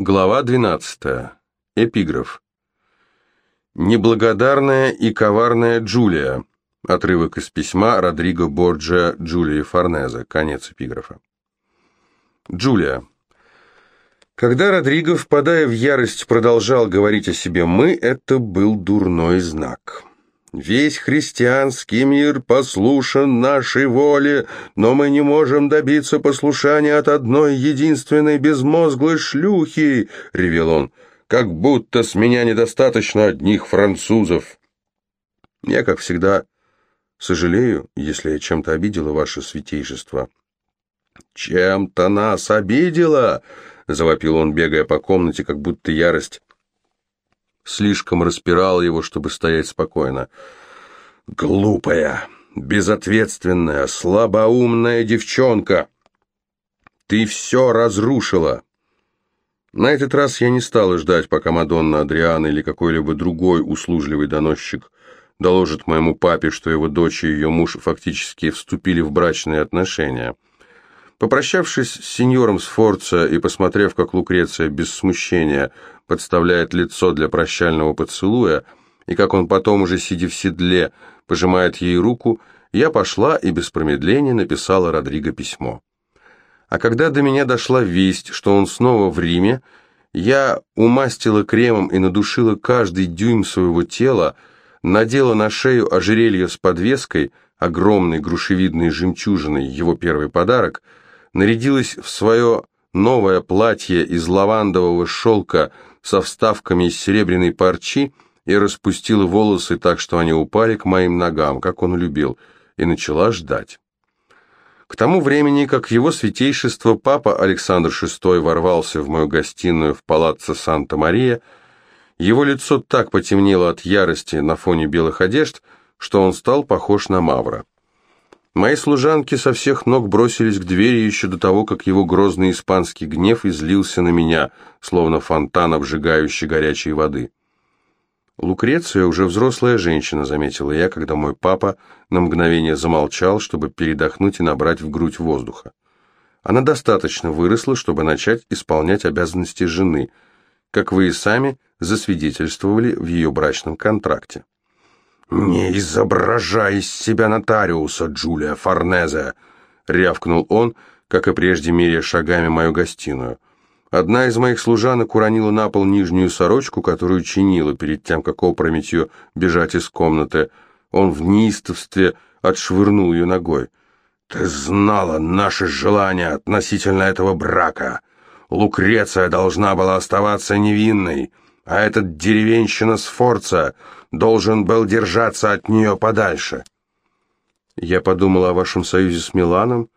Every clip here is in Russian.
Глава 12. Эпиграф. Неблагодарная и коварная Джулия. Отрывок из письма Родриго Борджа Джулии Форнезе. Конец эпиграфа. Джулия. Когда Родриго, впадая в ярость, продолжал говорить о себе «мы», это был дурной знак. Весь христианский мир послушан нашей воле, но мы не можем добиться послушания от одной единственной безмозглой шлюхи, — ревел он, — как будто с меня недостаточно одних французов. Я, как всегда, сожалею, если я чем-то обидела ваше святейшество. Чем-то нас обидела, — завопил он, бегая по комнате, как будто ярость слишком распирала его, чтобы стоять спокойно. «Глупая, безответственная, слабоумная девчонка! Ты все разрушила!» На этот раз я не стала ждать, пока Мадонна Адриана или какой-либо другой услужливый доносчик доложит моему папе, что его дочь и ее муж фактически вступили в брачные отношения. Попрощавшись с сеньором Сфорца и посмотрев, как Лукреция без смущения подставляет лицо для прощального поцелуя, и как он потом, уже сидя в седле, пожимает ей руку, я пошла и без промедления написала Родриго письмо. А когда до меня дошла весть, что он снова в Риме, я умастила кремом и надушила каждый дюйм своего тела, надела на шею ожерелье с подвеской, огромной грушевидной жемчужиной, его первый подарок — нарядилась в свое новое платье из лавандового шелка со вставками из серебряной парчи и распустила волосы так, что они упали к моим ногам, как он любил, и начала ждать. К тому времени, как его святейшество папа Александр VI ворвался в мою гостиную в палаццо Санта-Мария, его лицо так потемнело от ярости на фоне белых одежд, что он стал похож на Мавра. Мои служанки со всех ног бросились к двери еще до того, как его грозный испанский гнев излился на меня, словно фонтан, обжигающий горячей воды. Лукреция уже взрослая женщина, заметила я, когда мой папа на мгновение замолчал, чтобы передохнуть и набрать в грудь воздуха. Она достаточно выросла, чтобы начать исполнять обязанности жены, как вы и сами засвидетельствовали в ее брачном контракте. «Не изображай из себя нотариуса, Джулия Форнезе!» — рявкнул он, как и прежде меря шагами мою гостиную. Одна из моих служанок уронила на пол нижнюю сорочку, которую чинила перед тем, как опрометью бежать из комнаты. Он в неистовстве отшвырнул ее ногой. «Ты знала наши желания относительно этого брака. Лукреция должна была оставаться невинной, а этот деревенщина Сфорца должен был держаться от нее подальше. Я подумала о вашем союзе с Миланом.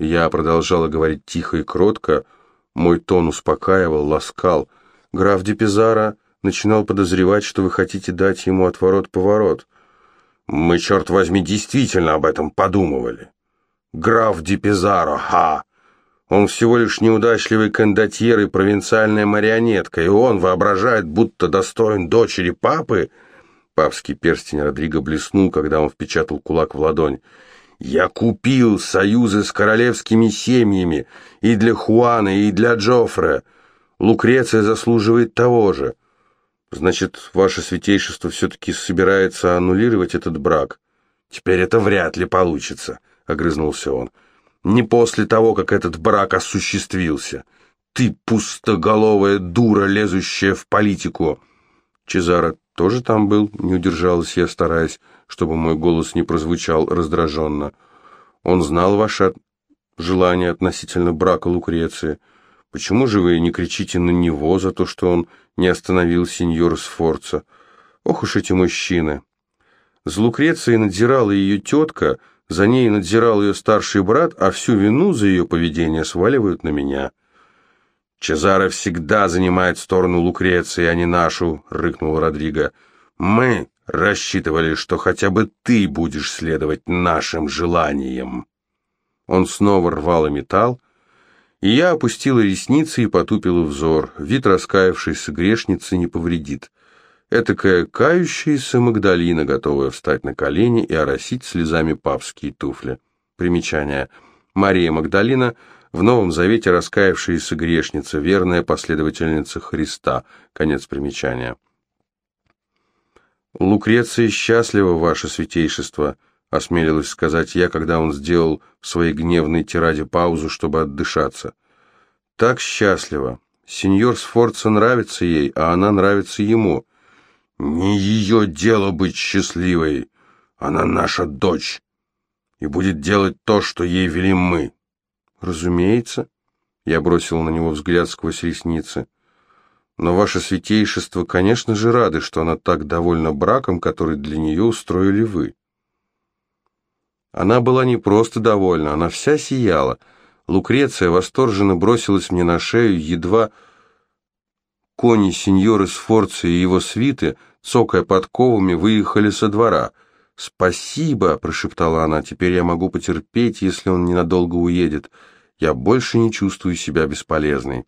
Я продолжала говорить тихо и кротко. Мой тон успокаивал, ласкал. Граф де Пизаро начинал подозревать, что вы хотите дать ему отворот-поворот. Мы, черт возьми, действительно об этом подумывали. Граф де Пизаро, ха! Он всего лишь неудачливый кондотьер и провинциальная марионетка, и он воображает, будто достоин дочери папы, Папский перстень Родриго блеснул, когда он впечатал кулак в ладонь. «Я купил союзы с королевскими семьями и для Хуана, и для Джоффре. Лукреция заслуживает того же. Значит, ваше святейшество все-таки собирается аннулировать этот брак? Теперь это вряд ли получится», — огрызнулся он. «Не после того, как этот брак осуществился. Ты пустоголовая дура, лезущая в политику». Чезаро тоже там был?» — не удержалась я, стараясь, чтобы мой голос не прозвучал раздраженно. «Он знал ваше желание относительно брака Лукреции. Почему же вы не кричите на него за то, что он не остановил сеньора Сфорца? Ох уж эти мужчины!» За Лукрецией надзирала ее тетка, за ней надзирал ее старший брат, а всю вину за ее поведение сваливают на меня. «Чезаро всегда занимает сторону Лукреции, а не нашу», — рыкнул Родриго. «Мы рассчитывали, что хотя бы ты будешь следовать нашим желаниям». Он снова рвал и металл, и я опустила ресницы и потупила взор. Вид раскаявшейся грешницы не повредит. Этакая кающаяся Магдалина, готовая встать на колени и оросить слезами папские туфли. Примечание. Мария Магдалина — В Новом Завете раскаявшаяся грешница, верная последовательница Христа. Конец примечания. «Лукреция счастлива, ваше святейшество», — осмелилась сказать я, когда он сделал в своей гневной тираде паузу, чтобы отдышаться. «Так счастлива. Сеньор Сфорца нравится ей, а она нравится ему. Не ее дело быть счастливой. Она наша дочь и будет делать то, что ей велим мы». «Разумеется», — я бросил на него взгляд сквозь ресницы. Но ваше святейшество, конечно же, рады, что она так довольна браком, который для нее устроили вы. Она была не просто довольна, она вся сияла. Лукреция восторженно бросилась мне на шею, едва кони сеньоры Сфорца и его свиты, цокая подковами, выехали со двора. «Спасибо», — прошептала она, — «теперь я могу потерпеть, если он ненадолго уедет. Я больше не чувствую себя бесполезной».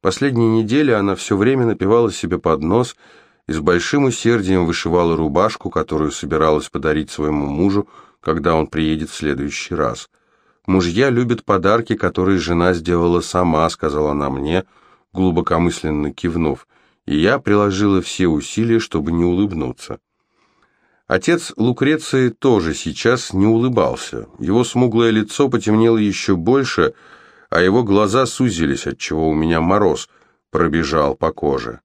Последние недели она все время напивала себе под нос и с большим усердием вышивала рубашку, которую собиралась подарить своему мужу, когда он приедет в следующий раз. «Мужья любят подарки, которые жена сделала сама», — сказала она мне, глубокомысленно кивнув, и я приложила все усилия, чтобы не улыбнуться. Отец Лукреции тоже сейчас не улыбался. Его смуглое лицо потемнело еще больше — а его глаза сузились, отчего у меня мороз пробежал по коже.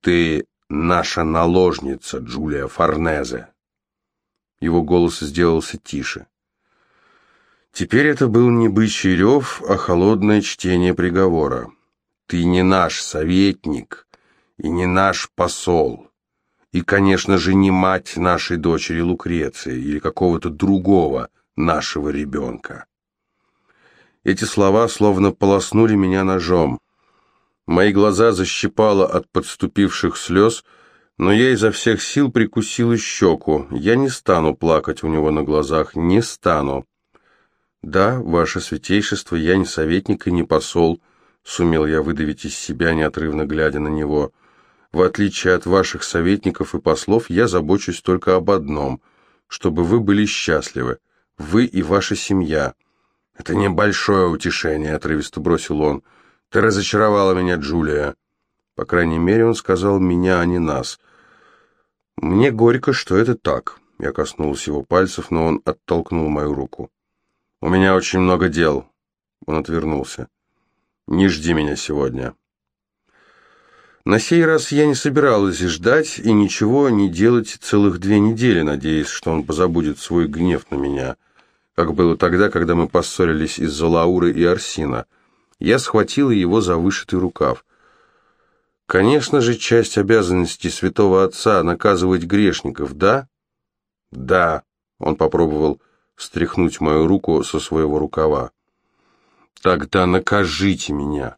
«Ты наша наложница, Джулия Форнезе!» Его голос сделался тише. Теперь это был не бычий рев, а холодное чтение приговора. «Ты не наш советник и не наш посол, и, конечно же, не мать нашей дочери Лукреции или какого-то другого нашего ребенка. Эти слова словно полоснули меня ножом. Мои глаза защипало от подступивших слез, но я изо всех сил прикусил щеку. Я не стану плакать у него на глазах, не стану. «Да, ваше святейшество, я не советник и не посол», — сумел я выдавить из себя, неотрывно глядя на него. «В отличие от ваших советников и послов, я забочусь только об одном — чтобы вы были счастливы, вы и ваша семья». «Это небольшое утешение», — отрывисто бросил он. «Ты разочаровала меня, Джулия». По крайней мере, он сказал «меня», а не «нас». «Мне горько, что это так». Я коснулся его пальцев, но он оттолкнул мою руку. «У меня очень много дел». Он отвернулся. «Не жди меня сегодня». На сей раз я не собиралась ждать и ничего не делать целых две недели, надеясь, что он позабудет свой гнев на меня — как было тогда, когда мы поссорились из-за Лауры и Арсина. Я схватила его за вышитый рукав. Конечно же, часть обязанностей святого отца наказывать грешников, да? Да, он попробовал стряхнуть мою руку со своего рукава. Тогда накажите меня.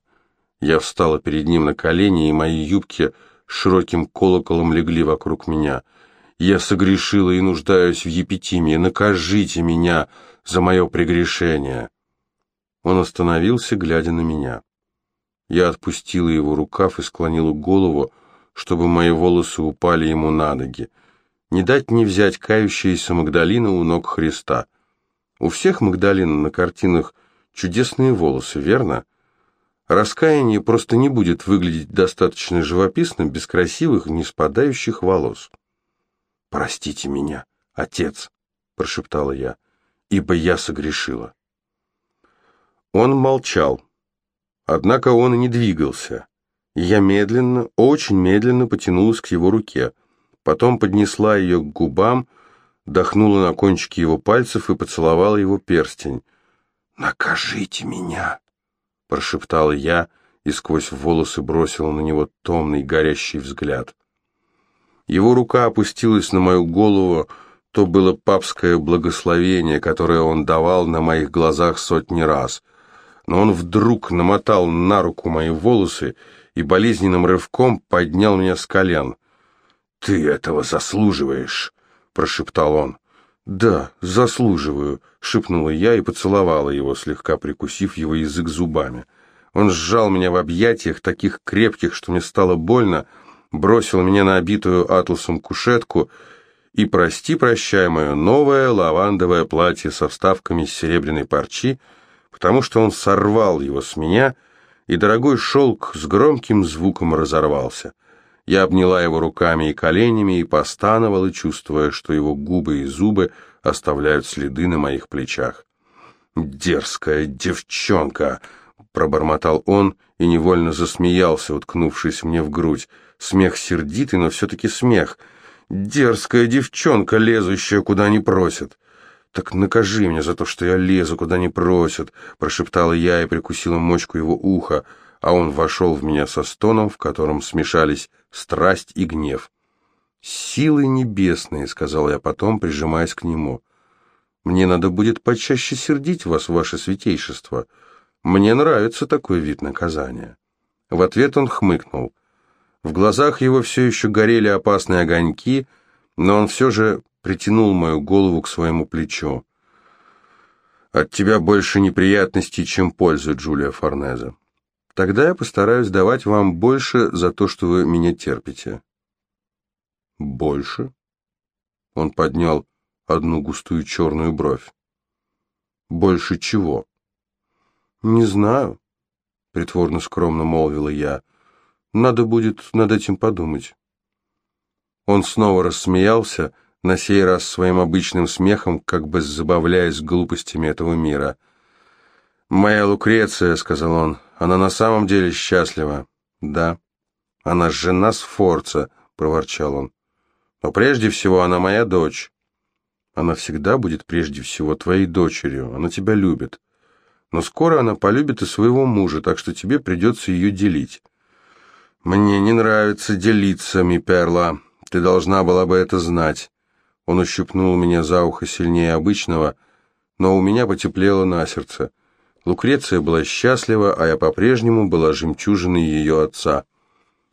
Я встала перед ним на колени, и мои юбки широким колоколом легли вокруг меня. Я согрешила и нуждаюсь в епитимии. Накажите меня за мое прегрешение. Он остановился, глядя на меня. Я отпустила его рукав и склонила голову, чтобы мои волосы упали ему на ноги. Не дать не взять кающаяся Магдалина у ног Христа. У всех Магдалин на картинах чудесные волосы, верно? Раскаяние просто не будет выглядеть достаточно живописно без красивых, не спадающих волос. «Простите меня, отец», — прошептала я, — «ибо я согрешила». Он молчал, однако он и не двигался. Я медленно, очень медленно потянулась к его руке, потом поднесла ее к губам, дохнула на кончики его пальцев и поцеловала его перстень. «Накажите меня!» — прошептала я и сквозь волосы бросила на него томный горящий взгляд. Его рука опустилась на мою голову, то было папское благословение, которое он давал на моих глазах сотни раз. Но он вдруг намотал на руку мои волосы и болезненным рывком поднял меня с колен. «Ты этого заслуживаешь», — прошептал он. «Да, заслуживаю», — шепнула я и поцеловала его, слегка прикусив его язык зубами. Он сжал меня в объятиях, таких крепких, что мне стало больно, — бросил меня на обитую атласом кушетку и, прости, прощай, мое новое лавандовое платье со вставками серебряной парчи потому что он сорвал его с меня, и дорогой шелк с громким звуком разорвался. Я обняла его руками и коленями и постановала, чувствуя, что его губы и зубы оставляют следы на моих плечах. «Дерзкая девчонка!» — пробормотал он и невольно засмеялся, уткнувшись мне в грудь. Смех сердитый, но все-таки смех. «Дерзкая девчонка, лезущая, куда не просят!» «Так накажи меня за то, что я лезу, куда не просят», — прошептала я и прикусила мочку его уха, а он вошел в меня со стоном, в котором смешались страсть и гнев. «Силы небесные», — сказал я потом, прижимаясь к нему. «Мне надо будет почаще сердить вас, ваше святейшество. Мне нравится такой вид наказания». В ответ он хмыкнул. В глазах его все еще горели опасные огоньки, но он все же притянул мою голову к своему плечу. «От тебя больше неприятностей, чем пользы, Джулия Форнезе. Тогда я постараюсь давать вам больше за то, что вы меня терпите». «Больше?» Он поднял одну густую черную бровь. «Больше чего?» «Не знаю», — притворно скромно молвила я. «Надо будет над этим подумать». Он снова рассмеялся, на сей раз своим обычным смехом, как бы забавляясь глупостями этого мира. «Моя Лукреция», — сказал он, — «она на самом деле счастлива». «Да». «Она жена Сфорца», — проворчал он. «Но прежде всего она моя дочь». «Она всегда будет прежде всего твоей дочерью, она тебя любит. Но скоро она полюбит и своего мужа, так что тебе придется ее делить». «Мне не нравится делиться, ми Перла. Ты должна была бы это знать. Он ущипнул меня за ухо сильнее обычного, но у меня потеплело на сердце. Лукреция была счастлива, а я по-прежнему была жемчужиной ее отца.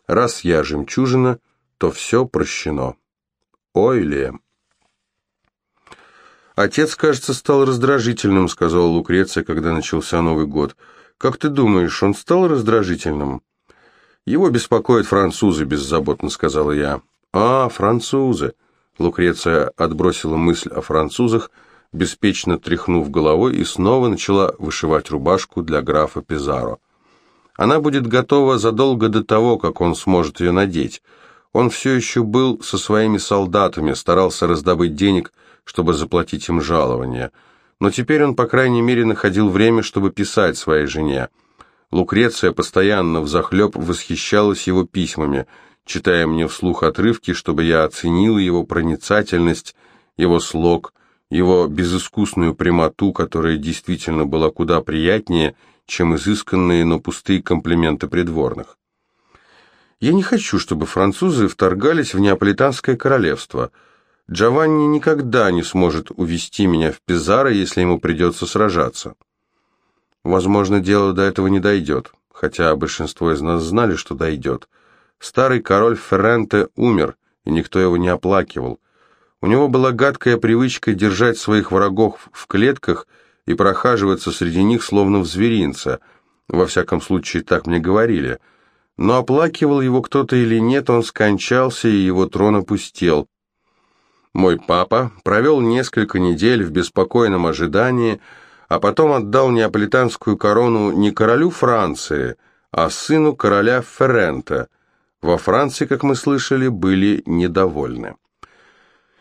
Раз я жемчужина, то все прощено. Ой, ли. «Отец, кажется, стал раздражительным», — сказала Лукреция, когда начался Новый год. «Как ты думаешь, он стал раздражительным?» «Его беспокоят французы», — беззаботно сказала я. «А, французы!» Лукреция отбросила мысль о французах, беспечно тряхнув головой, и снова начала вышивать рубашку для графа Пизаро. Она будет готова задолго до того, как он сможет ее надеть. Он все еще был со своими солдатами, старался раздобыть денег, чтобы заплатить им жалование. Но теперь он, по крайней мере, находил время, чтобы писать своей жене. Лукреция постоянно взахлеб восхищалась его письмами – читая мне вслух отрывки, чтобы я оценил его проницательность, его слог, его безыскусную прямоту, которая действительно была куда приятнее, чем изысканные, но пустые комплименты придворных. Я не хочу, чтобы французы вторгались в Неаполитанское королевство. Джованни никогда не сможет увести меня в Пизаро, если ему придется сражаться. Возможно, дело до этого не дойдет, хотя большинство из нас знали, что дойдет. Старый король Ферренте умер, и никто его не оплакивал. У него была гадкая привычка держать своих врагов в клетках и прохаживаться среди них, словно в зверинце. Во всяком случае, так мне говорили. Но оплакивал его кто-то или нет, он скончался, и его трон опустел. Мой папа провел несколько недель в беспокойном ожидании, а потом отдал неаполитанскую корону не королю Франции, а сыну короля Феррента – во Франции, как мы слышали, были недовольны.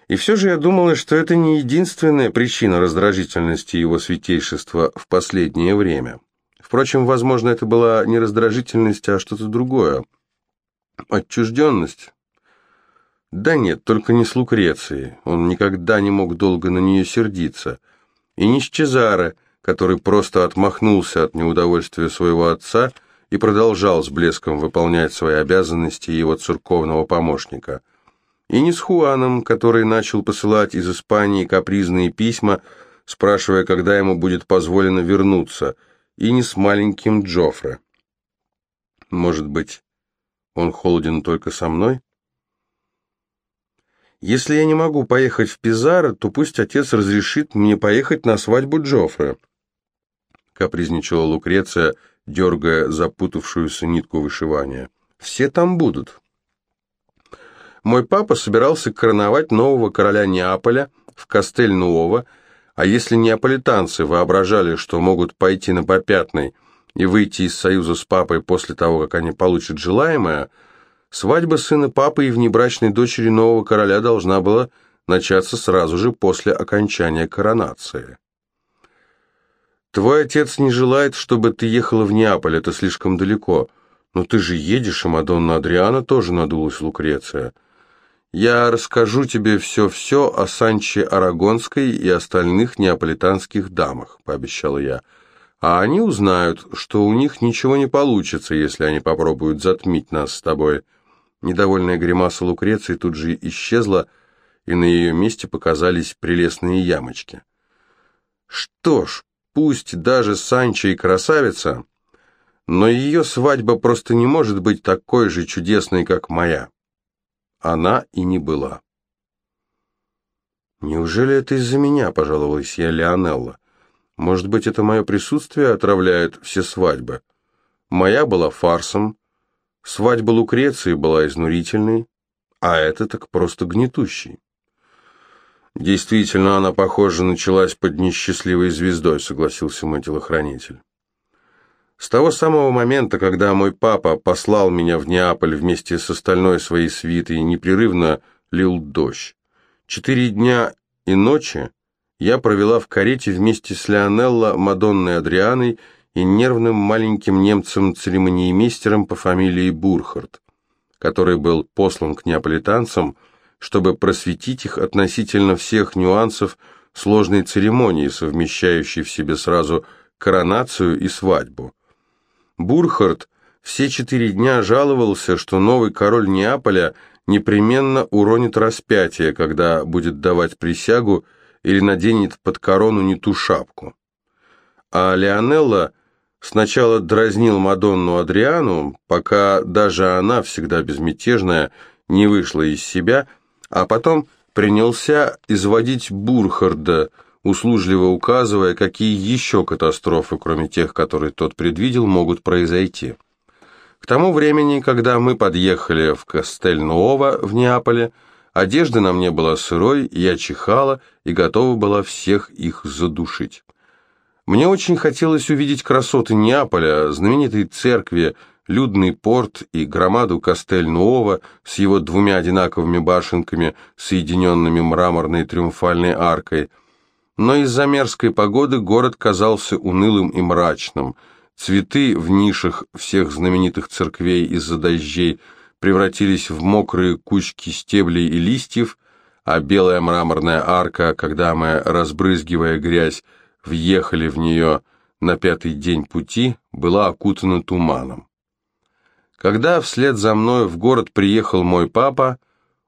И все же я думала, что это не единственная причина раздражительности его святейшества в последнее время. Впрочем, возможно, это была не раздражительность, а что-то другое. Отчужденность? Да нет, только не с Лукрецией. Он никогда не мог долго на нее сердиться. И не с Чезаре, который просто отмахнулся от неудовольствия своего отца – и продолжал с блеском выполнять свои обязанности его церковного помощника. И не с Хуаном, который начал посылать из Испании капризные письма, спрашивая, когда ему будет позволено вернуться, и не с маленьким Джоффре. Может быть, он холоден только со мной? Если я не могу поехать в Пизаро, то пусть отец разрешит мне поехать на свадьбу Джоффре. Капризничала Лукреция, дергая запутавшуюся нитку вышивания. «Все там будут». Мой папа собирался короновать нового короля Неаполя в Кастель-Нуово, А если неаполитанцы воображали, что могут пойти на попятный и выйти из союза с папой после того, как они получат желаемое, свадьба сына папы и внебрачной дочери нового короля должна была начаться сразу же после окончания коронации. «Твой отец не желает, чтобы ты ехала в Неаполь, это слишком далеко. Но ты же едешь, и Мадонна Адриана тоже надулась Лукреция. Я расскажу тебе все-все о Санче Арагонской и остальных неаполитанских дамах», — пообещала я. «А они узнают, что у них ничего не получится, если они попробуют затмить нас с тобой». Недовольная гримаса Лукреции тут же исчезла, и на ее месте показались прелестные ямочки. «Что ж, пусть даже Санчо и красавица, но ее свадьба просто не может быть такой же чудесной, как моя. Она и не была. «Неужели это из-за меня?» – пожаловалась я Леонелла. «Может быть, это мое присутствие отравляет все свадьбы? Моя была фарсом, свадьба Лукреции была изнурительной, а это так просто гнетущий». «Действительно, она, похоже, началась под несчастливой звездой», — согласился мой телохранитель. С того самого момента, когда мой папа послал меня в Неаполь вместе с остальной своей свитой, непрерывно лил дождь. Четыре дня и ночи я провела в карете вместе с Леонелло, Мадонной Адрианой и нервным маленьким немцем-церемониймейстером по фамилии Бурхард, который был послан к неаполитанцам, чтобы просветить их относительно всех нюансов сложной церемонии, совмещающей в себе сразу коронацию и свадьбу. Бурхард все четыре дня жаловался, что новый король Неаполя непременно уронит распятие, когда будет давать присягу или наденет под корону не ту шапку. А Леонелла сначала дразнил Мадонну Адриану, пока даже она, всегда безмятежная, не вышла из себя, а потом принялся изводить Бурхарда – услужливо указывая, какие еще катастрофы, кроме тех, которые тот предвидел, могут произойти. К тому времени, когда мы подъехали в Кастель-Нуово в Неаполе, одежда на мне была сырой, я чихала и готова была всех их задушить. Мне очень хотелось увидеть красоты Неаполя, знаменитой церкви, людный порт и громаду Кастель-Нуова с его двумя одинаковыми башенками, соединенными мраморной триумфальной аркой – но из-за мерзкой погоды город казался унылым и мрачным. Цветы в нишах всех знаменитых церквей из-за дождей превратились в мокрые кучки стеблей и листьев, а белая мраморная арка, когда мы, разбрызгивая грязь, въехали в нее на пятый день пути, была окутана туманом. Когда вслед за мной в город приехал мой папа,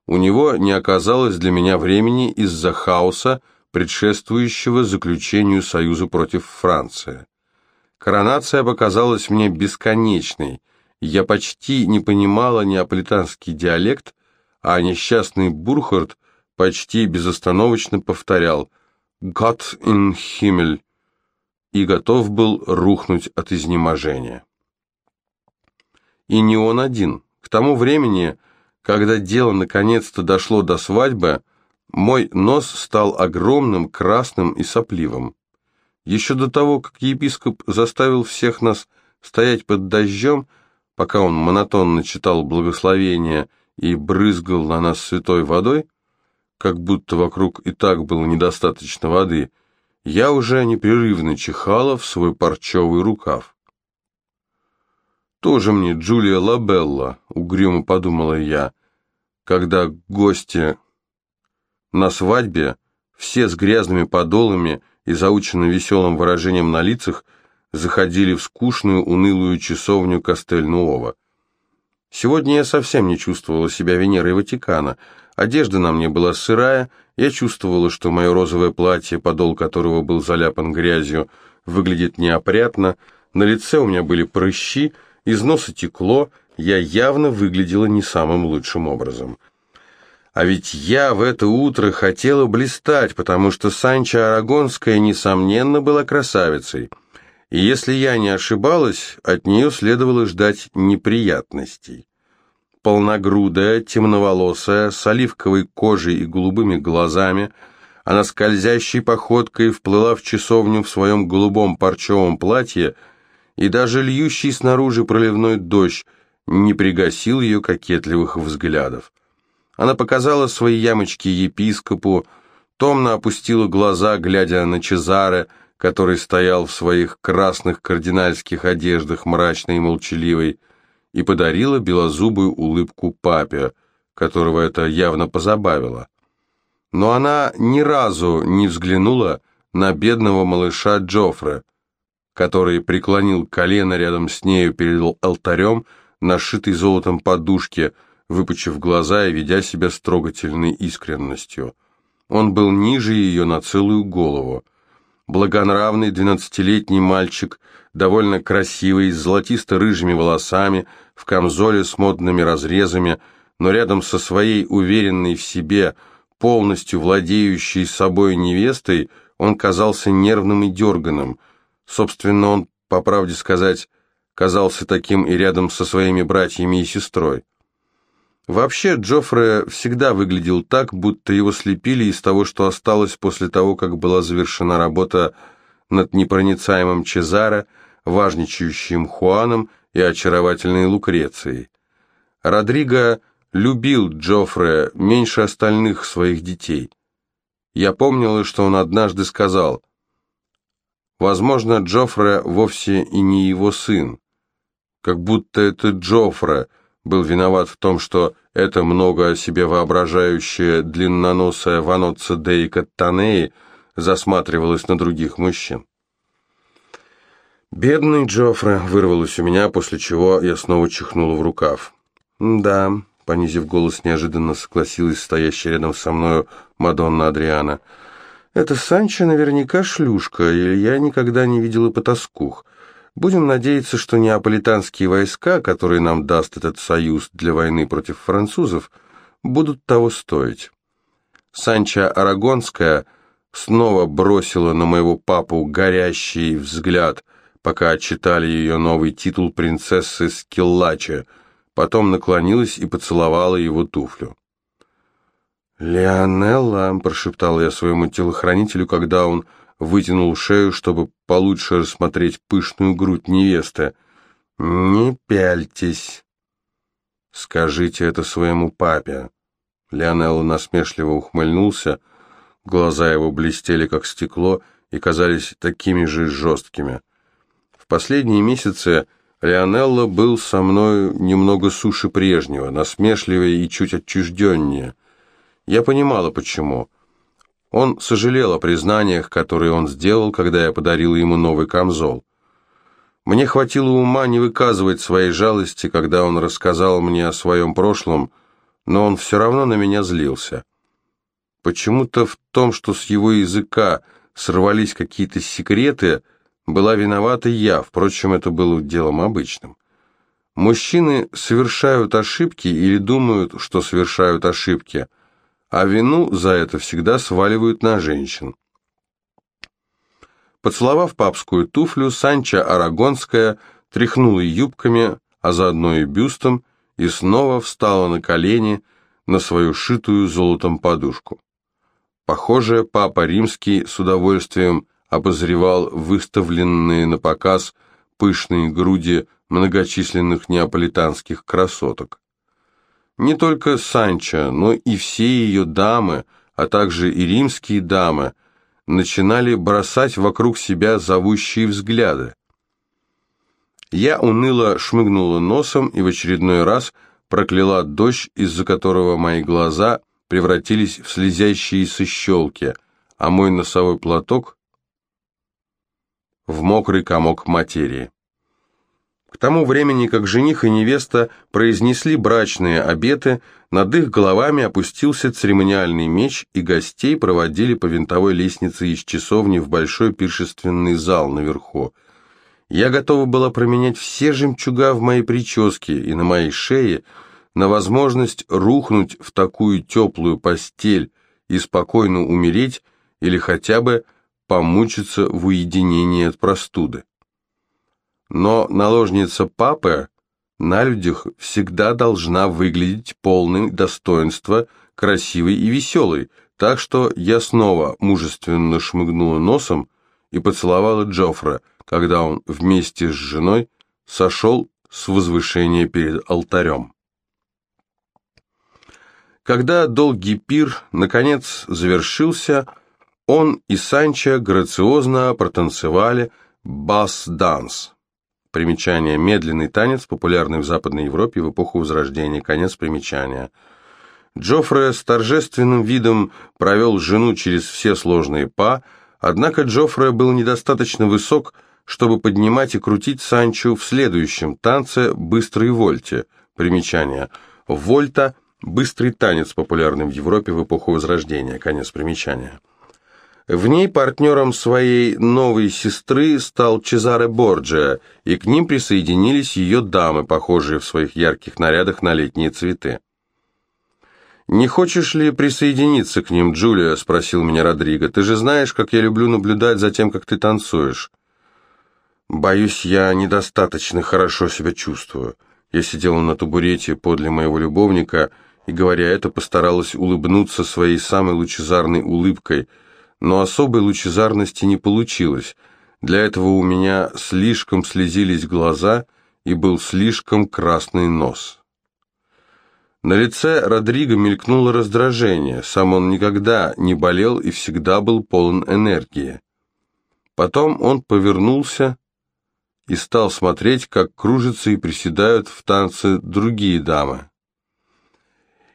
у него не оказалось для меня времени из-за хаоса, предшествующего заключению союза против Франции. Коронация показалась мне бесконечной, я почти не понимала неаполитанский диалект, а несчастный Бурхард почти безостановочно повторял «Gott in Himmel» и готов был рухнуть от изнеможения. И не он один. К тому времени, когда дело наконец-то дошло до свадьбы, мой нос стал огромным, красным и сопливым. Еще до того, как епископ заставил всех нас стоять под дождем, пока он монотонно читал благословения и брызгал на нас святой водой, как будто вокруг и так было недостаточно воды, я уже непрерывно чихала в свой парчевый рукав. «Тоже мне Джулия Лабелла», — угрюмо подумала я, когда гости на свадьбе все с грязными подолами и заученно веселым выражением на лицах заходили в скучную, унылую часовню Кастель-Нуова. Сегодня я совсем не чувствовала себя Венерой Ватикана. Одежда на мне была сырая, я чувствовала, что мое розовое платье, подол которого был заляпан грязью, выглядит неопрятно, на лице у меня были прыщи, из носа текло, я явно выглядела не самым лучшим образом. А ведь я в это утро хотела блистать, потому что Санчо Арагонская, несомненно, была красавицей. И если я не ошибалась, от нее следовало ждать неприятностей. Полногрудая, темноволосая, с оливковой кожей и голубыми глазами, она скользящей походкой вплыла в часовню в своем голубом парчевом платье, и даже льющий снаружи проливной дождь не пригасил ее кокетливых взглядов. Она показала свои ямочки епископу, томно опустила глаза, глядя на Чезаре, который стоял в своих красных кардинальских одеждах, мрачной и молчаливой, и подарила белозубую улыбку папе, которого это явно позабавило. Но она ни разу не взглянула на бедного малыша Джоффре, который преклонил колено рядом с нею перед алтарем, нашитый золотом подушке, выпучив глаза и ведя себя с искренностью. Он был ниже ее на целую голову. Благонравный двенадцатилетний мальчик, довольно красивый, с золотисто-рыжими волосами, в камзоле с модными разрезами, но рядом со своей уверенной в себе, полностью владеющей собой невестой, он казался нервным и дерганым. Собственно, он, по правде сказать, казался таким и рядом со своими братьями и сестрой. Вообще, Джоффре всегда выглядел так, будто его слепили из того, что осталось после того, как была завершена работа над непроницаемым Чезаро, важничающим Хуаном и очаровательной Лукрецией. Родриго любил Джоффре меньше остальных своих детей. Я помнила, что он однажды сказал, «Возможно, Джоффре вовсе и не его сын, как будто это Джоффре – был виноват в том, что эта много о себе воображающая длинноносая Ваноцца Дейка Танеи засматривалась на других мужчин. «Бедный Джоффре!» — вырвалось у меня, после чего я снова чихнула в рукав. «Да», — понизив голос, неожиданно согласилась стоящая рядом со мною Мадонна Адриана. «Это Санчо наверняка шлюшка, или я никогда не видела потаскух. Будем надеяться, что неаполитанские войска, которые нам даст этот союз для войны против французов, будут того стоить. Санча Арагонская снова бросила на моего папу горящий взгляд, пока читали ее новый титул принцессы Скиллача, потом наклонилась и поцеловала его туфлю. «Леонелла», — прошептал я своему телохранителю, когда он вытянул шею, чтобы получше рассмотреть пышную грудь невесты. «Не пяльтесь!» «Скажите это своему папе!» Леонелло насмешливо ухмыльнулся, глаза его блестели, как стекло, и казались такими же жесткими. В последние месяцы Леонелло был со мной немного суше прежнего, насмешливее и чуть отчужденнее. Я понимала, почему. Он сожалел о признаниях, которые он сделал, когда я подарил ему новый камзол. Мне хватило ума не выказывать своей жалости, когда он рассказал мне о своем прошлом, но он все равно на меня злился. Почему-то в том, что с его языка сорвались какие-то секреты, была виновата я, впрочем, это было делом обычным. Мужчины совершают ошибки или думают, что совершают ошибки – а вину за это всегда сваливают на женщин. Поцеловав папскую туфлю, Санча Арагонская тряхнула юбками, а заодно и бюстом, и снова встала на колени на свою шитую золотом подушку. Похоже, папа римский с удовольствием обозревал выставленные на показ пышные груди многочисленных неаполитанских красоток. Не только Санчо, но и все ее дамы, а также и римские дамы, начинали бросать вокруг себя зовущие взгляды. Я уныло шмыгнула носом и в очередной раз прокляла дождь, из-за которого мои глаза превратились в слезящиеся щелки, а мой носовой платок в мокрый комок материи. К тому времени, как жених и невеста произнесли брачные обеты, над их головами опустился церемониальный меч, и гостей проводили по винтовой лестнице из часовни в большой пиршественный зал наверху. Я готова была променять все жемчуга в моей прическе и на моей шее на возможность рухнуть в такую теплую постель и спокойно умереть или хотя бы помучиться в уединении от простуды. Но наложница папы на людях всегда должна выглядеть полной достоинства, красивой и веселой, Так что я снова мужественно шмыгнула носом и поцеловала Джоффре, когда он вместе с женой сошел с возвышения перед алтарем. Когда долгий пир, наконец, завершился, он и Санчо грациозно протанцевали бас-данс. Примечание «Медленный танец», популярный в Западной Европе в эпоху Возрождения. Конец примечания. Джоффре с торжественным видом провел жену через все сложные па, однако Джоффре был недостаточно высок, чтобы поднимать и крутить Санчо в следующем танце «Быстрой вольте». Примечание. Вольта – быстрый танец, популярный в Европе в эпоху Возрождения. Конец примечания. В ней партнером своей новой сестры стал Чезаре Борджиа, и к ним присоединились ее дамы, похожие в своих ярких нарядах на летние цветы. «Не хочешь ли присоединиться к ним, Джулия?» – спросил меня Родриго. «Ты же знаешь, как я люблю наблюдать за тем, как ты танцуешь». «Боюсь, я недостаточно хорошо себя чувствую». Я сидела на табурете подле моего любовника и, говоря это, постаралась улыбнуться своей самой лучезарной улыбкой – но особой лучезарности не получилось. Для этого у меня слишком слезились глаза и был слишком красный нос. На лице Родриго мелькнуло раздражение, сам он никогда не болел и всегда был полон энергии. Потом он повернулся и стал смотреть, как кружатся и приседают в танце другие дамы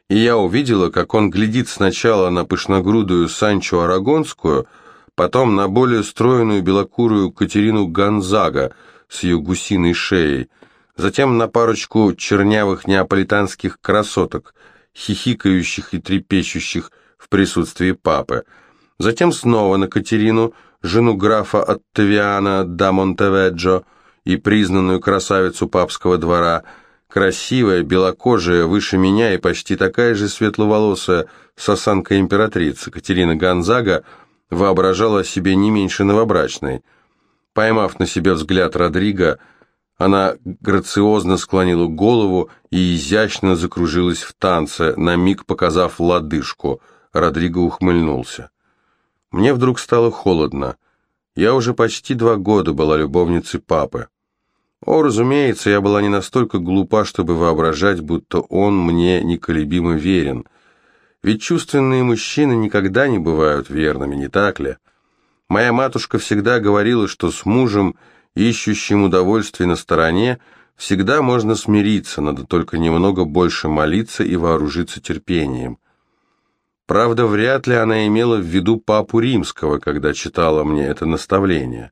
и я увидела, как он глядит сначала на пышногрудую Санчо Арагонскую, потом на более стройную белокурую Катерину Гонзага с ее гусиной шеей, затем на парочку чернявых неаполитанских красоток, хихикающих и трепещущих в присутствии папы, затем снова на Катерину, жену графа Оттавиана да Монтеведжо и признанную красавицу папского двора – красивая, белокожая, выше меня и почти такая же светловолосая сосанка императрицы Катерина Гонзага воображала себе не меньше новобрачной. Поймав на себе взгляд Родриго, она грациозно склонила голову и изящно закружилась в танце, на миг показав лодыжку. Родриго ухмыльнулся. Мне вдруг стало холодно. Я уже почти два года была любовницей папы. О, разумеется, я была не настолько глупа, чтобы воображать, будто он мне неколебимо верен. Ведь чувственные мужчины никогда не бывают верными, не так ли? Моя матушка всегда говорила, что с мужем, ищущим удовольствие на стороне, всегда можно смириться, надо только немного больше молиться и вооружиться терпением. Правда, вряд ли она имела в виду папу римского, когда читала мне это наставление.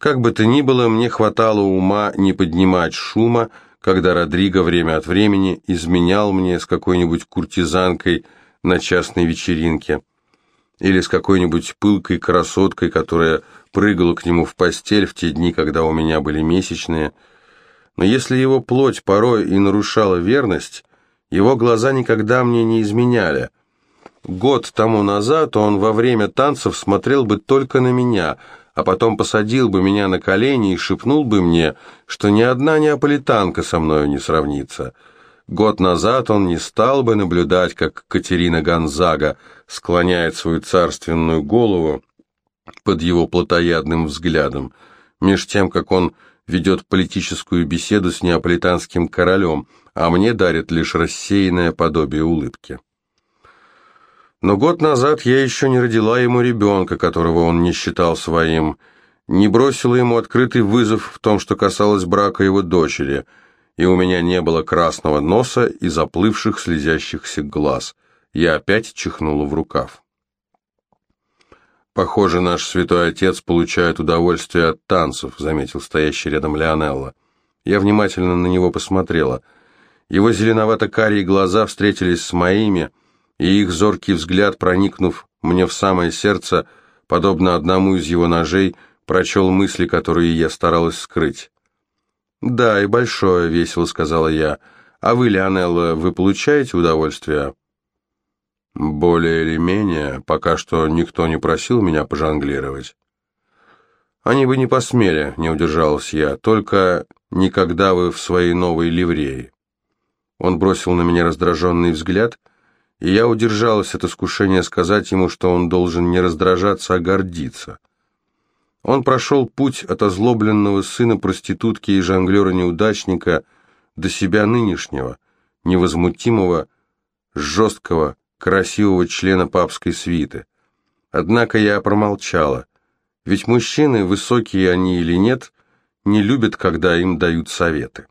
Как бы то ни было, мне хватало ума не поднимать шума, когда Родриго время от времени изменял мне с какой-нибудь куртизанкой на частной вечеринке или с какой-нибудь пылкой красоткой, которая прыгала к нему в постель в те дни, когда у меня были месячные. Но если его плоть порой и нарушала верность, его глаза никогда мне не изменяли. Год тому назад он во время танцев смотрел бы только на меня — а потом посадил бы меня на колени и шепнул бы мне, что ни одна неаполитанка со мною не сравнится. Год назад он не стал бы наблюдать, как Катерина Гонзага склоняет свою царственную голову под его плотоядным взглядом, меж тем, как он ведет политическую беседу с неаполитанским королем, а мне дарит лишь рассеянное подобие улыбки. Но год назад я еще не родила ему ребенка, которого он не считал своим, не бросила ему открытый вызов в том, что касалось брака его дочери, и у меня не было красного носа и заплывших слезящихся глаз. Я опять чихнула в рукав. «Похоже, наш святой отец получает удовольствие от танцев», заметил стоящий рядом Леонелло. Я внимательно на него посмотрела. Его зеленовато-карие глаза встретились с моими, и их зоркий взгляд, проникнув мне в самое сердце, подобно одному из его ножей, прочел мысли, которые я старалась скрыть. «Да, и большое», — весело сказала я. «А вы, Леонелла, вы получаете удовольствие?» «Более или менее, пока что никто не просил меня пожонглировать». «Они бы не посмели», — не удержалась я, — «только никогда вы в своей новой ливреи». Он бросил на меня раздраженный взгляд — и я удержалась от искушения сказать ему, что он должен не раздражаться, а гордиться. Он прошел путь от озлобленного сына проститутки и жонглера-неудачника до себя нынешнего, невозмутимого, жесткого, красивого члена папской свиты. Однако я промолчала, ведь мужчины, высокие они или нет, не любят, когда им дают советы.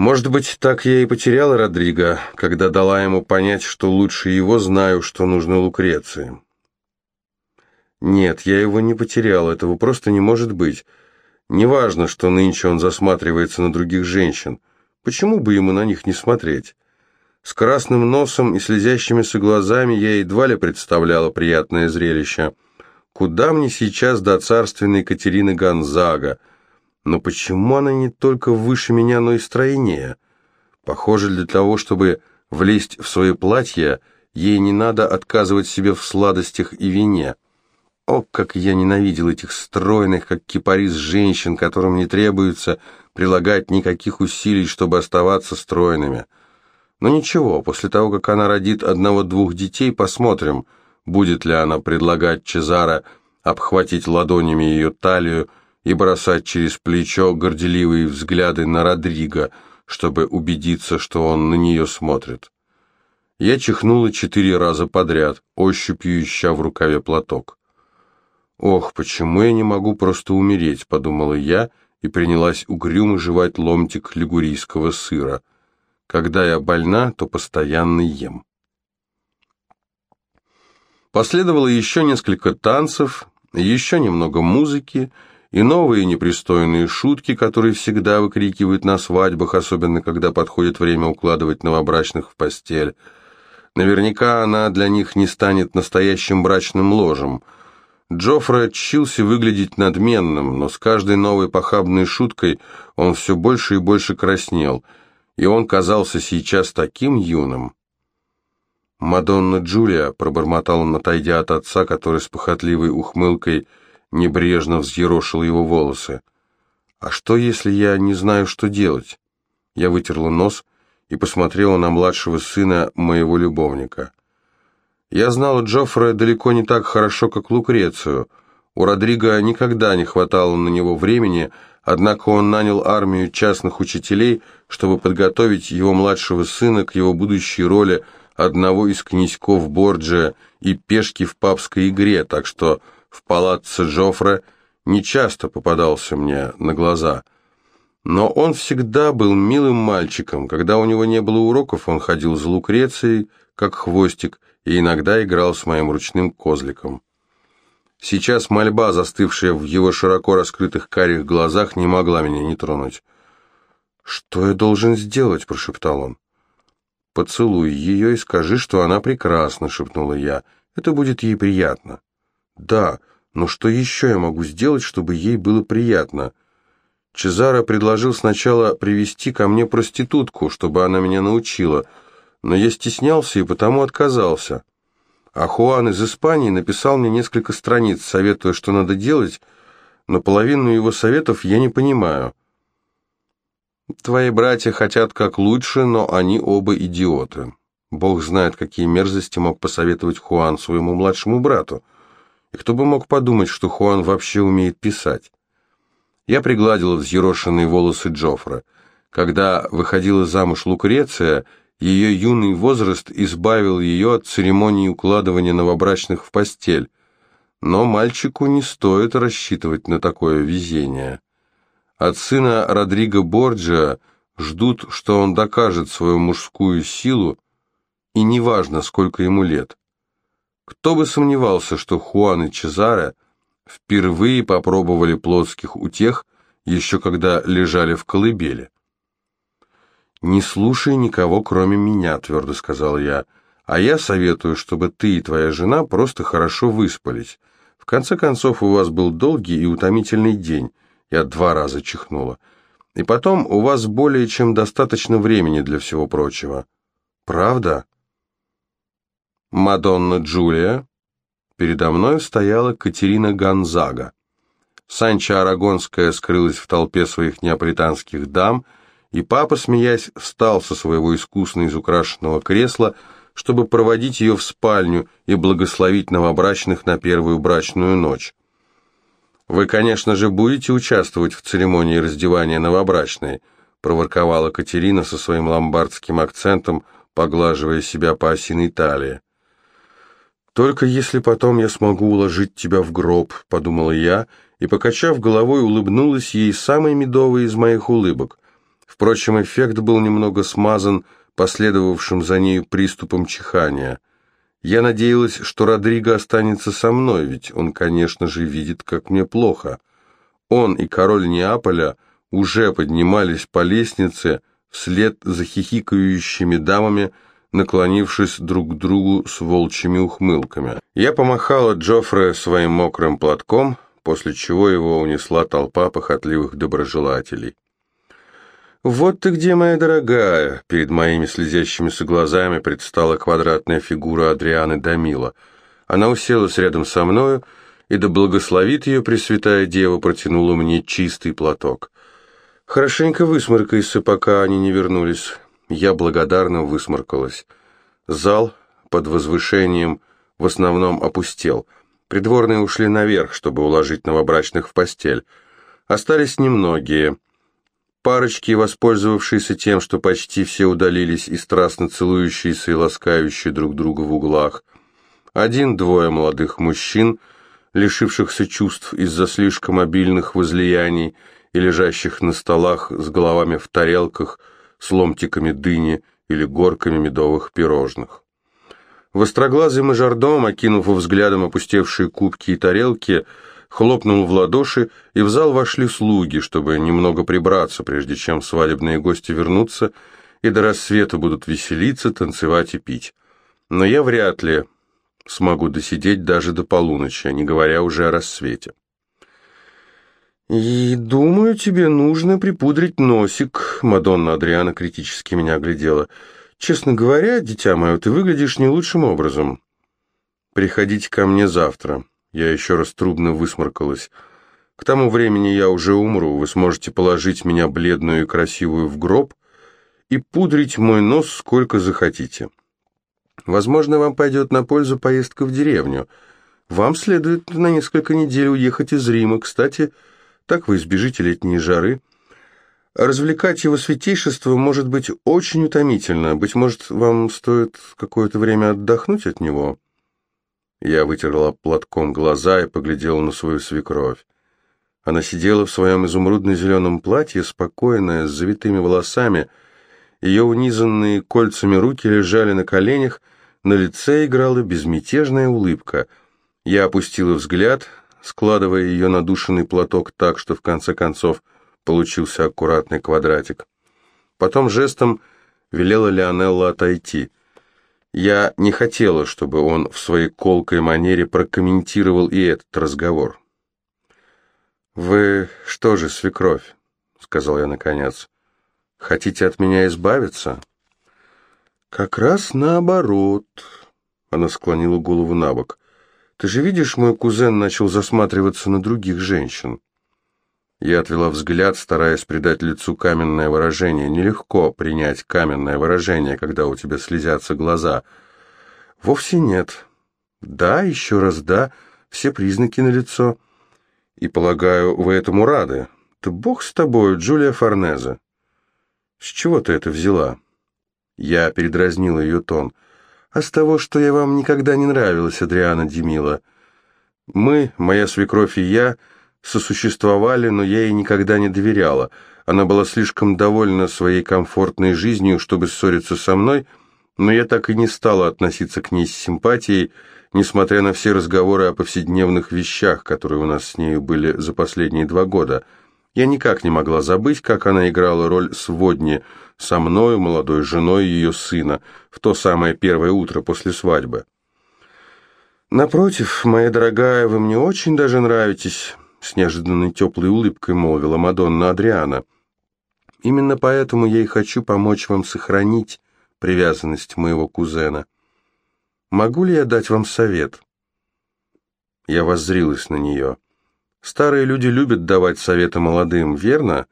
Может быть, так я и потеряла Родриго, когда дала ему понять, что лучше его знаю, что нужно Лукреции. Нет, я его не потеряла, этого просто не может быть. Неважно, что нынче он засматривается на других женщин. Почему бы ему на них не смотреть? С красным носом и слезящимися глазами я едва ли представляла приятное зрелище. Куда мне сейчас до царственной Катерины Гонзага, но почему она не только выше меня, но и стройнее? Похоже, для того, чтобы влезть в свое платье, ей не надо отказывать себе в сладостях и вине. О, как я ненавидел этих стройных, как кипарис женщин, которым не требуется прилагать никаких усилий, чтобы оставаться стройными. Но ничего, после того, как она родит одного-двух детей, посмотрим, будет ли она предлагать Чезаро обхватить ладонями ее талию, и бросать через плечо горделивые взгляды на Родриго, чтобы убедиться, что он на нее смотрит. Я чихнула четыре раза подряд, ощупью ища в рукаве платок. «Ох, почему я не могу просто умереть?» — подумала я и принялась угрюмо жевать ломтик лигурийского сыра. Когда я больна, то постоянно ем. Последовало еще несколько танцев, еще немного музыки, и новые непристойные шутки, которые всегда выкрикивают на свадьбах, особенно когда подходит время укладывать новобрачных в постель. Наверняка она для них не станет настоящим брачным ложем. Джоффре отчился выглядеть надменным, но с каждой новой похабной шуткой он все больше и больше краснел, и он казался сейчас таким юным. «Мадонна Джулия», — пробормотал он, отойдя от отца, который с похотливой ухмылкой — небрежно взъерошил его волосы. «А что, если я не знаю, что делать?» Я вытерла нос и посмотрела на младшего сына моего любовника. Я знала Джоффре далеко не так хорошо, как Лукрецию. У Родриго никогда не хватало на него времени, однако он нанял армию частных учителей, чтобы подготовить его младшего сына к его будущей роли одного из князьков Борджия и пешки в папской игре, так что в палаццо Джоффре нечасто попадался мне на глаза. Но он всегда был милым мальчиком. Когда у него не было уроков, он ходил за Лукрецией, как хвостик, и иногда играл с моим ручным козликом. Сейчас мольба, застывшая в его широко раскрытых карих глазах, не могла меня не тронуть. «Что я должен сделать?» – прошептал он. «Поцелуй ее и скажи, что она прекрасна», – шепнула я. «Это будет ей приятно». Да, но что еще я могу сделать, чтобы ей было приятно? Чезаро предложил сначала привести ко мне проститутку, чтобы она меня научила, но я стеснялся и потому отказался. А Хуан из Испании написал мне несколько страниц, советуя, что надо делать, но половину его советов я не понимаю. Твои братья хотят как лучше, но они оба идиоты. Бог знает, какие мерзости мог посоветовать Хуан своему младшему брату. И кто бы мог подумать, что Хуан вообще умеет писать? Я пригладила взъерошенные волосы Джоффра. Когда выходила замуж Лукреция, ее юный возраст избавил ее от церемонии укладывания новобрачных в постель. Но мальчику не стоит рассчитывать на такое везение. От сына Родриго Борджиа ждут, что он докажет свою мужскую силу, и неважно, сколько ему лет. Кто бы сомневался, что Хуан и Чезаре впервые попробовали плотских утех, еще когда лежали в колыбели. «Не слушай никого, кроме меня», — твердо сказал я, «а я советую, чтобы ты и твоя жена просто хорошо выспались. В конце концов, у вас был долгий и утомительный день». Я два раза чихнула. «И потом у вас более чем достаточно времени для всего прочего». «Правда?» Мадонна Джулия. Передо мной стояла Катерина Гонзага. Санча Арагонская скрылась в толпе своих неаполитанских дам, и папа, смеясь, встал со своего искусно изукрашенного кресла, чтобы проводить ее в спальню и благословить новобрачных на первую брачную ночь. «Вы, конечно же, будете участвовать в церемонии раздевания новобрачной», проворковала Катерина со своим ломбардским акцентом, поглаживая себя по осиной талии. «Только если потом я смогу уложить тебя в гроб», — подумала я, и, покачав головой, улыбнулась ей самой медовой из моих улыбок. Впрочем, эффект был немного смазан последовавшим за нею приступом чихания. Я надеялась, что Родриго останется со мной, ведь он, конечно же, видит, как мне плохо. Он и король Неаполя уже поднимались по лестнице вслед за хихикающими дамами, наклонившись друг к другу с волчьими ухмылками. Я помахала Джоффре своим мокрым платком, после чего его унесла толпа похотливых доброжелателей. «Вот ты где, моя дорогая!» Перед моими слезящимися глазами предстала квадратная фигура Адрианы Дамила. Она уселась рядом со мною, и да благословит ее Пресвятая Дева протянула мне чистый платок. Хорошенько высморкайся, пока они не вернулись. Я благодарно высморкалась. Зал под возвышением в основном опустел. Придворные ушли наверх, чтобы уложить новобрачных в постель. Остались немногие — Парочки, воспользовавшиеся тем, что почти все удалились и страстно целующиеся и ласкающие друг друга в углах. Один-двое молодых мужчин, лишившихся чувств из-за слишком обильных возлияний и лежащих на столах с головами в тарелках, с ломтиками дыни или горками медовых пирожных. Востроглазый мажордом, окинув взглядом опустевшие кубки и тарелки, хлопнул в ладоши, и в зал вошли слуги, чтобы немного прибраться, прежде чем свадебные гости вернутся и до рассвета будут веселиться, танцевать и пить. Но я вряд ли смогу досидеть даже до полуночи, не говоря уже о рассвете. «И думаю, тебе нужно припудрить носик», — Мадонна Адриана критически меня оглядела. «Честно говоря, дитя мое, ты выглядишь не лучшим образом. Приходите ко мне завтра. Я еще раз трудно высморкалась. К тому времени я уже умру, вы сможете положить меня бледную и красивую в гроб и пудрить мой нос сколько захотите. Возможно, вам пойдет на пользу поездка в деревню. Вам следует на несколько недель уехать из Рима. Кстати, так вы избежите летней жары. Развлекать его святейшество может быть очень утомительно. Быть может, вам стоит какое-то время отдохнуть от него?» Я вытерла платком глаза и поглядела на свою свекровь. Она сидела в своем изумрудно-зеленом платье, спокойная, с завитыми волосами. Ее унизанные кольцами руки лежали на коленях, на лице играла безмятежная улыбка. Я опустила взгляд, складывая ее надушенный платок так, что в конце концов получился аккуратный квадратик. Потом жестом велела Леонелла отойти — я не хотела, чтобы он в своей колкой манере прокомментировал и этот разговор. «Вы что же, свекровь?» — сказал я наконец. «Хотите от меня избавиться?» «Как раз наоборот», — она склонила голову на бок. «Ты же видишь, мой кузен начал засматриваться на других женщин». Я отвела взгляд, стараясь придать лицу каменное выражение. Нелегко принять каменное выражение, когда у тебя слезятся глаза. Вовсе нет. Да, еще раз да, все признаки налицо. И, полагаю, вы этому рады. Да бог с тобой, Джулия Форнезе. С чего ты это взяла? Я передразнила ее тон. А с того, что я вам никогда не нравилась, Адриана Демила. Мы, моя свекровь и я сосуществовали, но я ей никогда не доверяла. Она была слишком довольна своей комфортной жизнью, чтобы ссориться со мной, но я так и не стала относиться к ней с симпатией, несмотря на все разговоры о повседневных вещах, которые у нас с нею были за последние два года. Я никак не могла забыть, как она играла роль сводни со мною, молодой женой ее сына, в то самое первое утро после свадьбы. «Напротив, моя дорогая, вы мне очень даже нравитесь с неожиданной теплой улыбкой молвила Мадонна Адриана. «Именно поэтому я и хочу помочь вам сохранить привязанность моего кузена. Могу ли я дать вам совет?» Я воззрилась на нее. «Старые люди любят давать советы молодым, верно?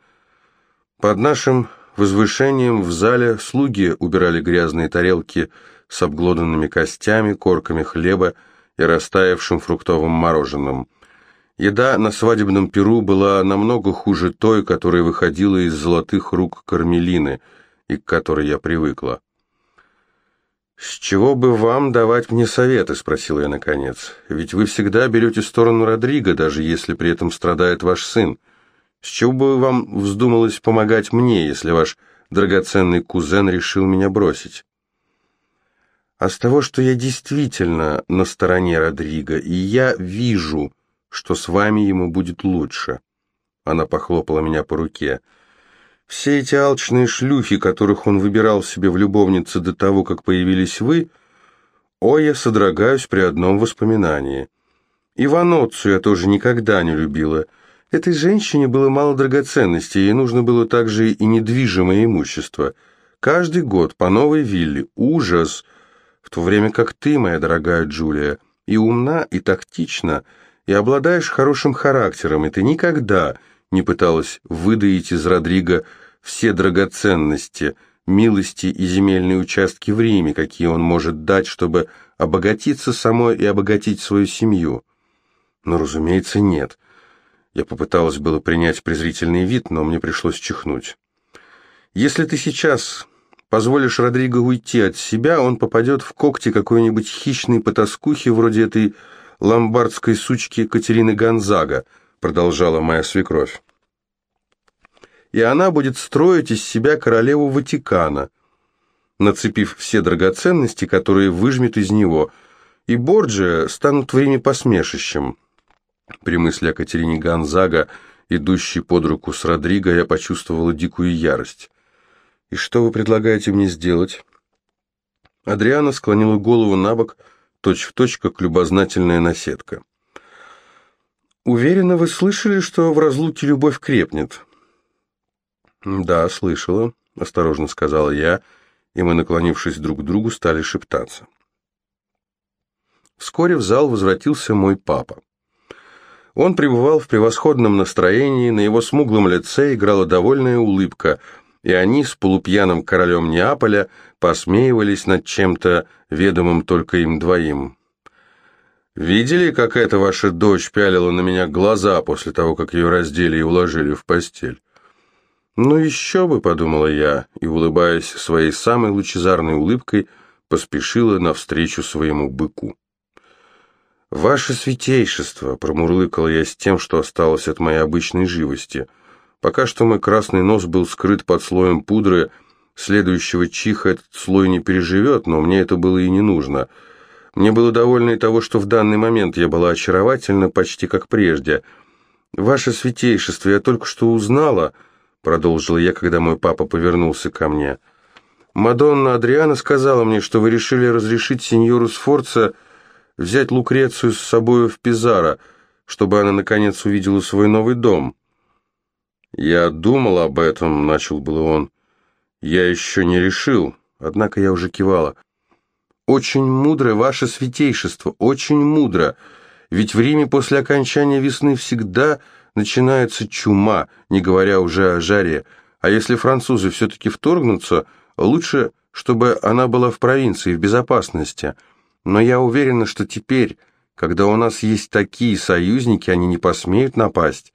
Под нашим К возвышениям в зале слуги убирали грязные тарелки с обглоданными костями, корками хлеба и растаявшим фруктовым мороженым. Еда на свадебном перу была намного хуже той, которая выходила из золотых рук Кармелины, и к которой я привыкла. «С чего бы вам давать мне советы?» – спросила я наконец. «Ведь вы всегда берете сторону Родриго, даже если при этом страдает ваш сын. С чего бы вам вздумалось помогать мне, если ваш драгоценный кузен решил меня бросить?» «А с того, что я действительно на стороне Родриго, и я вижу, что с вами ему будет лучше». Она похлопала меня по руке – все эти алчные шлюхи, которых он выбирал себе в любовницы до того, как появились вы, ой, я содрогаюсь при одном воспоминании. Иваноццу я тоже никогда не любила. Этой женщине было мало драгоценностей, ей нужно было также и недвижимое имущество. Каждый год по новой вилле. Ужас! В то время как ты, моя дорогая Джулия, и умна, и тактична, и обладаешь хорошим характером, и ты никогда не пыталась выдаить из Родриго все драгоценности, милости и земельные участки в Риме, какие он может дать, чтобы обогатиться самой и обогатить свою семью. Но, разумеется, нет. Я попыталась было принять презрительный вид, но мне пришлось чихнуть. Если ты сейчас позволишь Родриго уйти от себя, он попадет в когти какой-нибудь хищной потаскухи вроде этой ломбардской сучки Катерины Гонзага, продолжала моя свекровь. И она будет строить из себя королеву Ватикана, нацепив все драгоценности, которые выжмет из него, и Борджия станут в Риме посмешищем. При мысли о Катерине Гонзага, идущей под руку с Родриго, я почувствовала дикую ярость. «И что вы предлагаете мне сделать?» Адриана склонила голову на бок, точь-в-точь, точь, как любознательная наседка. «Уверена, вы слышали, что в разлуке любовь крепнет?» «Да, слышала», — осторожно сказала я, и мы, наклонившись друг к другу, стали шептаться. Вскоре в зал возвратился мой папа. Он пребывал в превосходном настроении, на его смуглом лице играла довольная улыбка, и они с полупьяным королем Неаполя посмеивались над чем-то ведомым только им двоим. Видели, как эта ваша дочь пялила на меня глаза после того, как ее раздели и уложили в постель? Ну еще бы, подумала я, и, улыбаясь своей самой лучезарной улыбкой, поспешила навстречу своему быку. «Ваше святейшество!» — промурлыкал я с тем, что осталось от моей обычной живости. Пока что мой красный нос был скрыт под слоем пудры, следующего чиха этот слой не переживет, но мне это было и не нужно — мне было довольно и того, что в данный момент я была очаровательна почти как прежде. «Ваше святейшество, я только что узнала», — продолжила я, когда мой папа повернулся ко мне. «Мадонна Адриана сказала мне, что вы решили разрешить сеньору Сфорца взять Лукрецию с собой в Пизаро, чтобы она, наконец, увидела свой новый дом». «Я думал об этом», — начал было он. «Я еще не решил». Однако я уже кивала. Очень мудро, ваше святейшество, очень мудро. Ведь в Риме после окончания весны всегда начинается чума, не говоря уже о жаре. А если французы все-таки вторгнутся, лучше, чтобы она была в провинции, в безопасности. Но я уверена, что теперь, когда у нас есть такие союзники, они не посмеют напасть.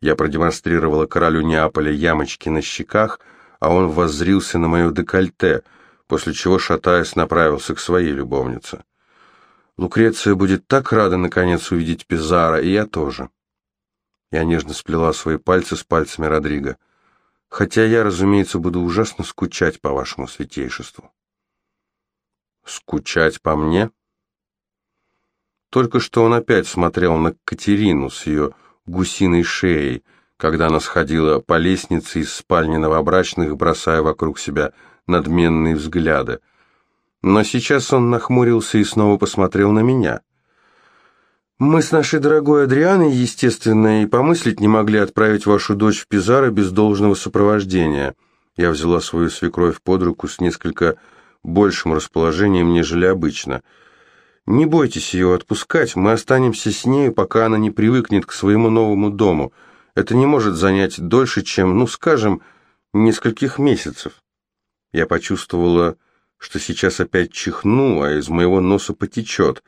Я продемонстрировала королю Неаполя ямочки на щеках, а он воззрился на мое декольте – после чего, шатаясь, направился к своей любовнице. Лукреция будет так рада, наконец, увидеть Пизара, и я тоже. Я нежно сплела свои пальцы с пальцами Родриго. Хотя я, разумеется, буду ужасно скучать по вашему святейшеству. Скучать по мне? Только что он опять смотрел на Катерину с ее гусиной шеей, когда она сходила по лестнице из спальни новобрачных, бросая вокруг себя надменные взгляды. Но сейчас он нахмурился и снова посмотрел на меня. «Мы с нашей дорогой Адрианой, естественно, и помыслить не могли отправить вашу дочь в Пизаро без должного сопровождения». Я взяла свою свекровь под руку с несколько большим расположением, нежели обычно. «Не бойтесь ее отпускать, мы останемся с нею, пока она не привыкнет к своему новому дому. Это не может занять дольше, чем, ну, скажем, нескольких месяцев. Я почувствовала, что сейчас опять чихну, а из моего носа потечет,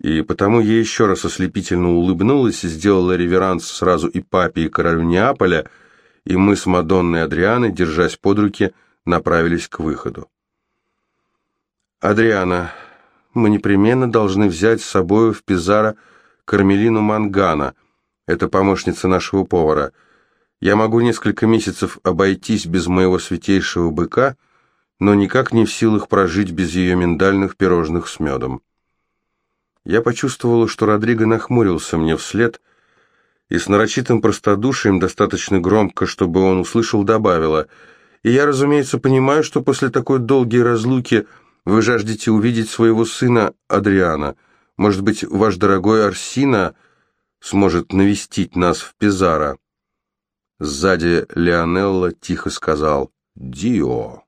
и потому я еще раз ослепительно улыбнулась, сделала реверанс сразу и папе, и королю Неаполя, и мы с Мадонной Адрианой, держась под руки, направились к выходу. «Адриана, мы непременно должны взять с собой в Пизаро Кармелину Мангана, это помощница нашего повара. Я могу несколько месяцев обойтись без моего святейшего быка, но никак не в силах прожить без ее миндальных пирожных с медом». Я почувствовала, что Родриго нахмурился мне вслед, и с нарочитым простодушием, достаточно громко, чтобы он услышал, добавила, «И я, разумеется, понимаю, что после такой долгой разлуки вы жаждете увидеть своего сына Адриана. Может быть, ваш дорогой Арсина сможет навестить нас в Пизаро?» Сзади Леонелло тихо сказал «Дио».